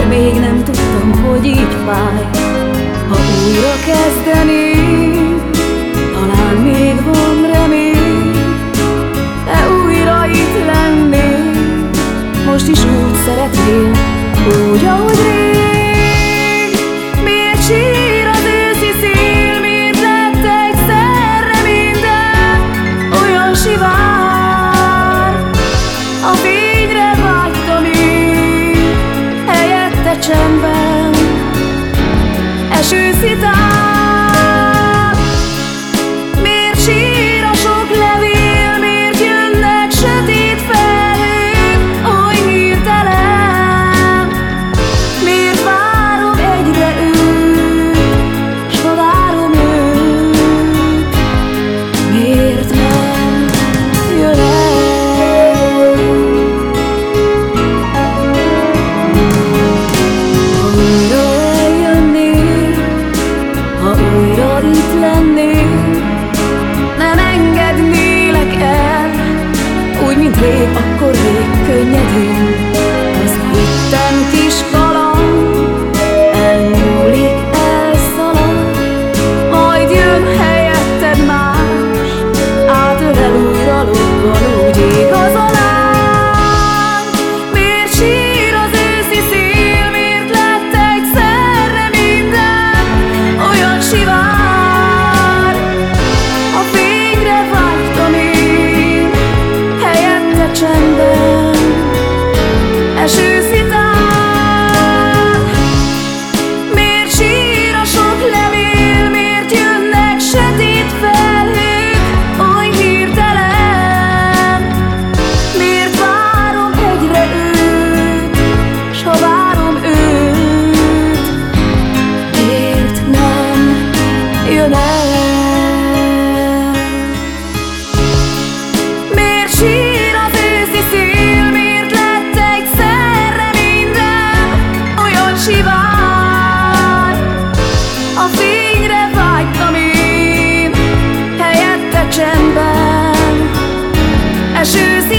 Akkor még nem tudtam, hogy így fáj. Ha újra kezdeném Talán még van remény. De újra itt lennél Most is úgy szeretnél Úgy, ahogy rég Helyette csendben Eső szitár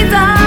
vida.